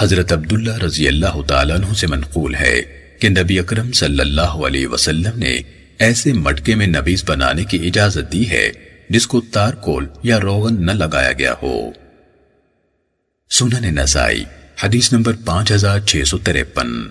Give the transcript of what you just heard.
حضرت عبداللہ رضی اللہ تعالیٰ عنہ سے منقول ہے کہ نبی اکرم صلی اللہ علیہ وسلم نے ایسے مٹکے میں نبیز بنانے کی اجازت دی ہے جس کو تارکول یا روغن نہ لگایا گیا ہو۔ سنن نسائی، حدیث نمبر پانچ ہزار چھ سو تریپن